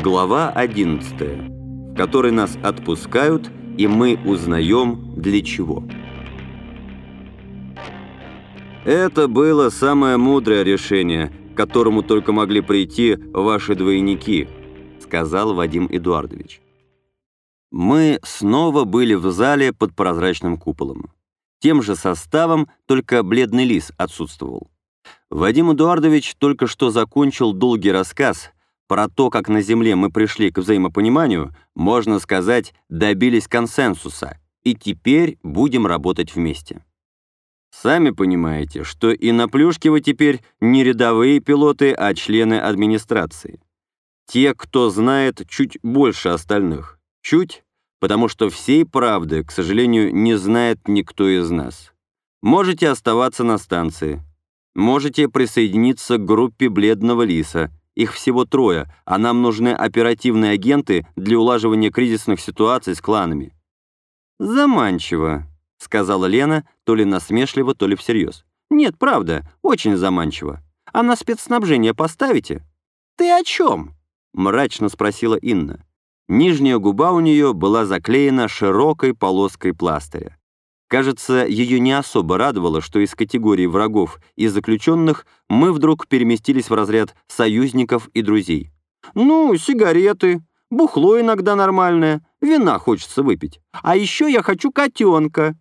Глава 11, в которой нас отпускают, и мы узнаем для чего. Это было самое мудрое решение, к которому только могли прийти ваши двойники, сказал Вадим Эдуардович. Мы снова были в зале под прозрачным куполом. Тем же составом, только бледный лис отсутствовал. Вадим Эдуардович только что закончил долгий рассказ про то, как на Земле мы пришли к взаимопониманию, можно сказать, добились консенсуса, и теперь будем работать вместе. Сами понимаете, что и на Плюшке теперь не рядовые пилоты, а члены администрации. Те, кто знает чуть больше остальных. Чуть, потому что всей правды, к сожалению, не знает никто из нас. Можете оставаться на станции. Можете присоединиться к группе «Бледного лиса». Их всего трое, а нам нужны оперативные агенты для улаживания кризисных ситуаций с кланами. «Заманчиво», — сказала Лена, то ли насмешливо, то ли всерьез. «Нет, правда, очень заманчиво. А на спецснабжение поставите?» «Ты о чем?» — мрачно спросила Инна. Нижняя губа у нее была заклеена широкой полоской пластыря. Кажется, ее не особо радовало, что из категории врагов и заключенных мы вдруг переместились в разряд союзников и друзей. «Ну, сигареты, бухло иногда нормальное, вина хочется выпить. А еще я хочу котенка».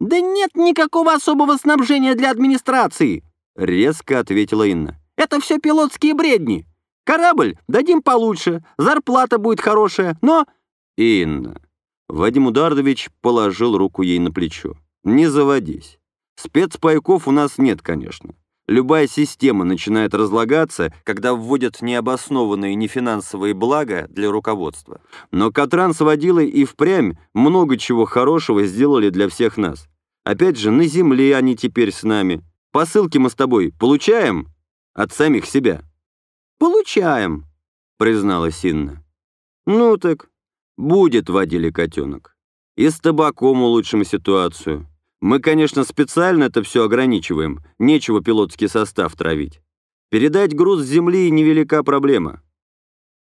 «Да нет никакого особого снабжения для администрации», — резко ответила Инна. «Это все пилотские бредни. Корабль дадим получше, зарплата будет хорошая, но...» «Инна, Вадим Удардович положил руку ей на плечо. «Не заводись. Спецпайков у нас нет, конечно. Любая система начинает разлагаться, когда вводят необоснованные нефинансовые блага для руководства. Но Катран с водилой и впрямь много чего хорошего сделали для всех нас. Опять же, на земле они теперь с нами. Посылки мы с тобой получаем от самих себя?» «Получаем», — призналась Инна. «Ну так, Будет, водили котенок. И с табаком улучшим ситуацию. Мы, конечно, специально это все ограничиваем, нечего пилотский состав травить. Передать груз с земли невелика проблема.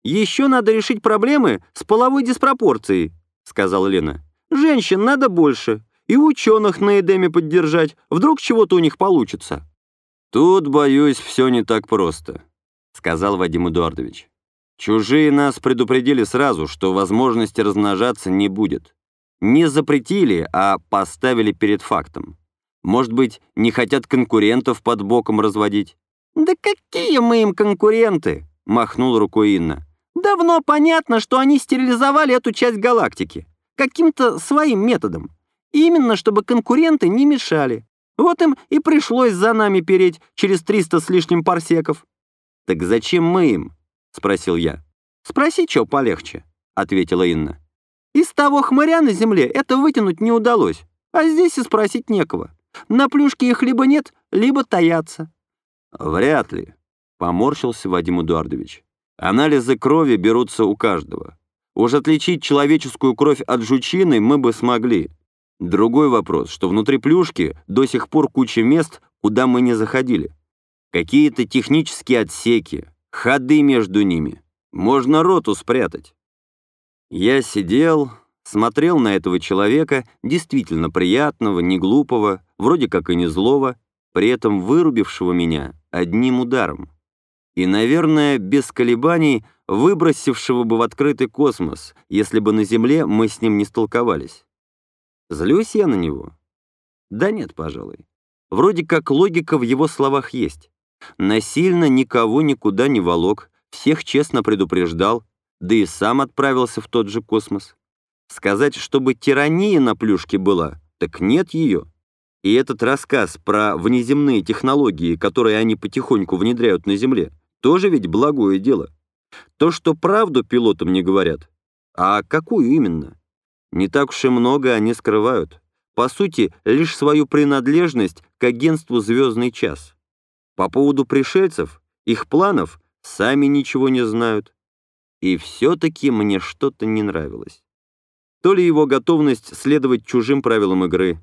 «Еще надо решить проблемы с половой диспропорцией», — сказала Лена. «Женщин надо больше, и ученых на Эдеме поддержать, вдруг чего-то у них получится». «Тут, боюсь, все не так просто», — сказал Вадим Эдуардович. Чужие нас предупредили сразу, что возможности размножаться не будет. Не запретили, а поставили перед фактом. Может быть, не хотят конкурентов под боком разводить? «Да какие мы им конкуренты?» — махнул рукой Инна. «Давно понятно, что они стерилизовали эту часть галактики. Каким-то своим методом. Именно, чтобы конкуренты не мешали. Вот им и пришлось за нами переть через 300 с лишним парсеков». «Так зачем мы им?» — спросил я. «Спроси, что полегче», — ответила Инна. «Из того хмыря на земле это вытянуть не удалось, а здесь и спросить некого. На плюшке их либо нет, либо таятся». «Вряд ли», — поморщился Вадим Эдуардович. «Анализы крови берутся у каждого. Уж отличить человеческую кровь от жучины мы бы смогли. Другой вопрос, что внутри плюшки до сих пор куча мест, куда мы не заходили. Какие-то технические отсеки, ходы между ними. Можно роту спрятать. Я сидел, смотрел на этого человека, действительно приятного, не глупого, вроде как и не злого, при этом вырубившего меня одним ударом. И, наверное, без колебаний выбросившего бы в открытый космос, если бы на Земле мы с ним не столковались. Злюсь я на него? Да нет, пожалуй. Вроде как логика в его словах есть. Насильно никого никуда не волок, всех честно предупреждал, да и сам отправился в тот же космос. Сказать, чтобы тирания на плюшке была, так нет ее. И этот рассказ про внеземные технологии, которые они потихоньку внедряют на Земле, тоже ведь благое дело. То, что правду пилотам не говорят. А какую именно? Не так уж и много они скрывают. По сути, лишь свою принадлежность к агентству «Звездный час». По поводу пришельцев, их планов, сами ничего не знают. И все-таки мне что-то не нравилось. То ли его готовность следовать чужим правилам игры,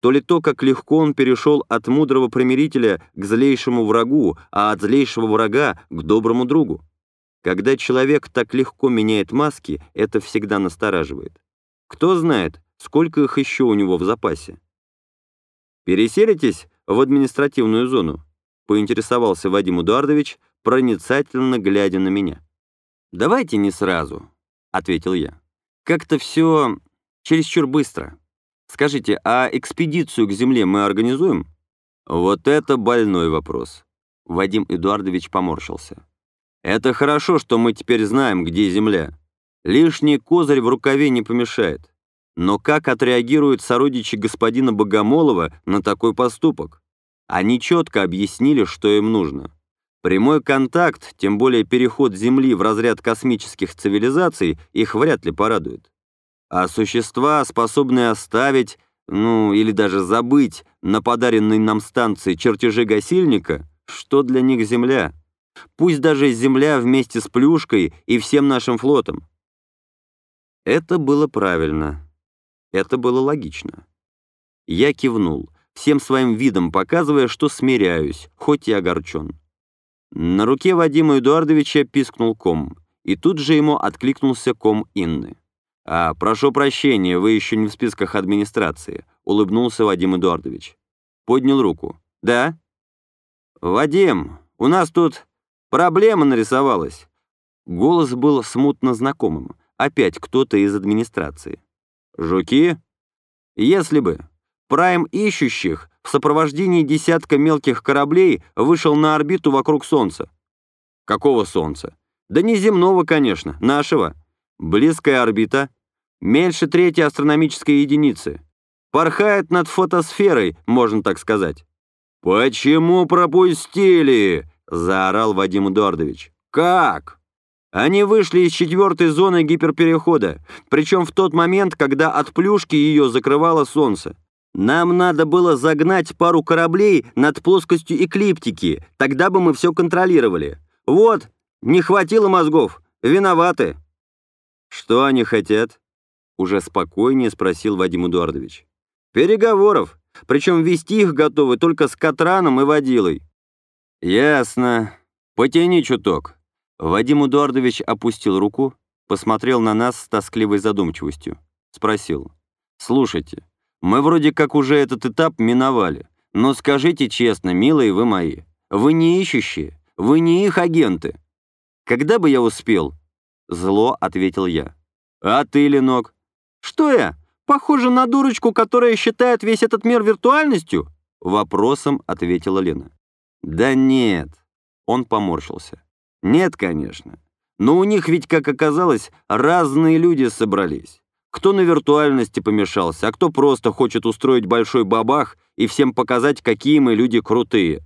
то ли то, как легко он перешел от мудрого примирителя к злейшему врагу, а от злейшего врага к доброму другу. Когда человек так легко меняет маски, это всегда настораживает. Кто знает, сколько их еще у него в запасе. «Переселитесь в административную зону?» — поинтересовался Вадим Эдуардович, проницательно глядя на меня. «Давайте не сразу», — ответил я. «Как-то все чересчур быстро. Скажите, а экспедицию к Земле мы организуем?» «Вот это больной вопрос». Вадим Эдуардович поморщился. «Это хорошо, что мы теперь знаем, где Земля. Лишний козырь в рукаве не помешает. Но как отреагируют сородичи господина Богомолова на такой поступок? Они четко объяснили, что им нужно. Прямой контакт, тем более переход Земли в разряд космических цивилизаций, их вряд ли порадует. А существа, способные оставить, ну или даже забыть на подаренной нам станции чертежи гасильника, что для них Земля? Пусть даже Земля вместе с Плюшкой и всем нашим флотом. Это было правильно. Это было логично. Я кивнул, всем своим видом показывая, что смиряюсь, хоть и огорчен. На руке Вадима Эдуардовича пискнул ком, и тут же ему откликнулся ком Инны. «А, прошу прощения, вы еще не в списках администрации», — улыбнулся Вадим Эдуардович. Поднял руку. «Да?» «Вадим, у нас тут проблема нарисовалась». Голос был смутно знакомым. Опять кто-то из администрации. Жуки? Если бы. Прайм ищущих в сопровождении десятка мелких кораблей вышел на орбиту вокруг Солнца. Какого Солнца? Да не земного, конечно, нашего. Близкая орбита. Меньше третьей астрономической единицы. Порхает над фотосферой, можно так сказать. «Почему пропустили?» — заорал Вадим Эдуардович. «Как?» Они вышли из четвертой зоны гиперперехода, причем в тот момент, когда от плюшки ее закрывало солнце. Нам надо было загнать пару кораблей над плоскостью эклиптики, тогда бы мы все контролировали. Вот, не хватило мозгов, виноваты. Что они хотят? Уже спокойнее спросил Вадим Эдуардович. Переговоров, причем вести их готовы только с Катраном и Водилой. Ясно. Потяни чуток. Вадим Эдуардович опустил руку, посмотрел на нас с тоскливой задумчивостью. Спросил. «Слушайте, мы вроде как уже этот этап миновали, но скажите честно, милые вы мои, вы не ищущие, вы не их агенты. Когда бы я успел?» Зло ответил я. «А ты, Ленок?» «Что я? Похоже на дурочку, которая считает весь этот мир виртуальностью?» Вопросом ответила Лена. «Да нет». Он поморщился. Нет, конечно. Но у них ведь, как оказалось, разные люди собрались. Кто на виртуальности помешался, а кто просто хочет устроить большой бабах и всем показать, какие мы люди крутые.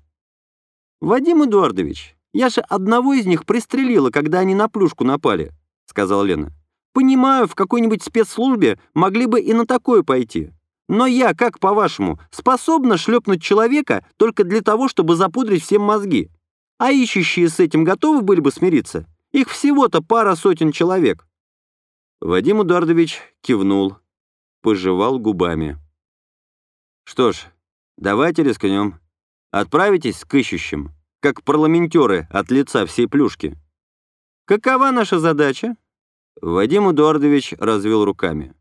«Вадим Эдуардович, я же одного из них пристрелила, когда они на плюшку напали», — сказала Лена. «Понимаю, в какой-нибудь спецслужбе могли бы и на такое пойти. Но я, как по-вашему, способна шлепнуть человека только для того, чтобы запудрить всем мозги?» А ищущие с этим готовы были бы смириться? Их всего-то пара сотен человек». Вадим Эдуардович кивнул, пожевал губами. «Что ж, давайте рискнем. Отправитесь к ищущим, как парламентеры от лица всей плюшки». «Какова наша задача?» Вадим Эдуардович развел руками.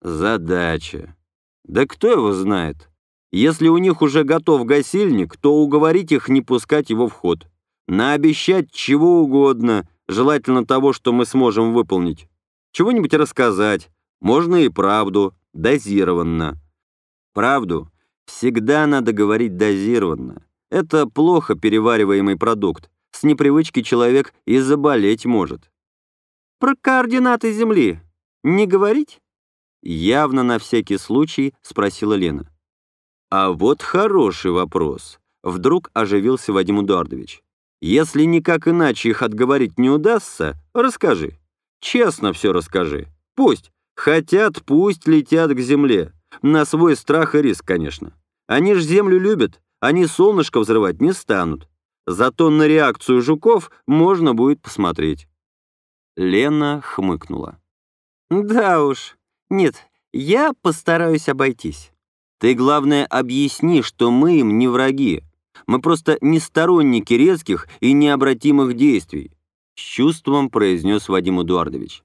«Задача. Да кто его знает? Если у них уже готов гасильник, то уговорить их не пускать его в ход наобещать чего угодно, желательно того, что мы сможем выполнить. Чего-нибудь рассказать, можно и правду, дозированно. Правду всегда надо говорить дозированно. Это плохо перевариваемый продукт. С непривычки человек и заболеть может. Про координаты Земли не говорить? Явно на всякий случай спросила Лена. А вот хороший вопрос. Вдруг оживился Вадим Эдуардович. Если никак иначе их отговорить не удастся, расскажи. Честно все расскажи. Пусть. Хотят, пусть летят к земле. На свой страх и риск, конечно. Они ж землю любят, они солнышко взрывать не станут. Зато на реакцию жуков можно будет посмотреть. Лена хмыкнула. «Да уж. Нет, я постараюсь обойтись. Ты, главное, объясни, что мы им не враги. Мы просто не сторонники резких и необратимых действий. — с чувством произнес Вадим Эдуардович.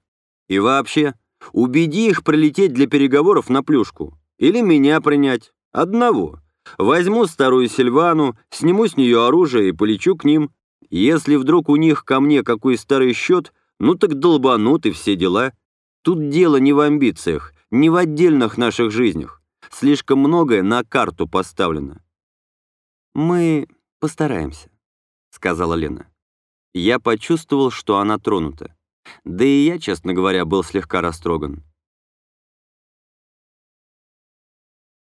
«И вообще, убеди их прилететь для переговоров на плюшку. Или меня принять. Одного. Возьму старую Сильвану, сниму с нее оружие и полечу к ним. Если вдруг у них ко мне какой старый счет, ну так долбанут и все дела. Тут дело не в амбициях, не в отдельных наших жизнях. Слишком многое на карту поставлено. «Мы постараемся», — сказала Лена. Я почувствовал, что она тронута. Да и я, честно говоря, был слегка растроган.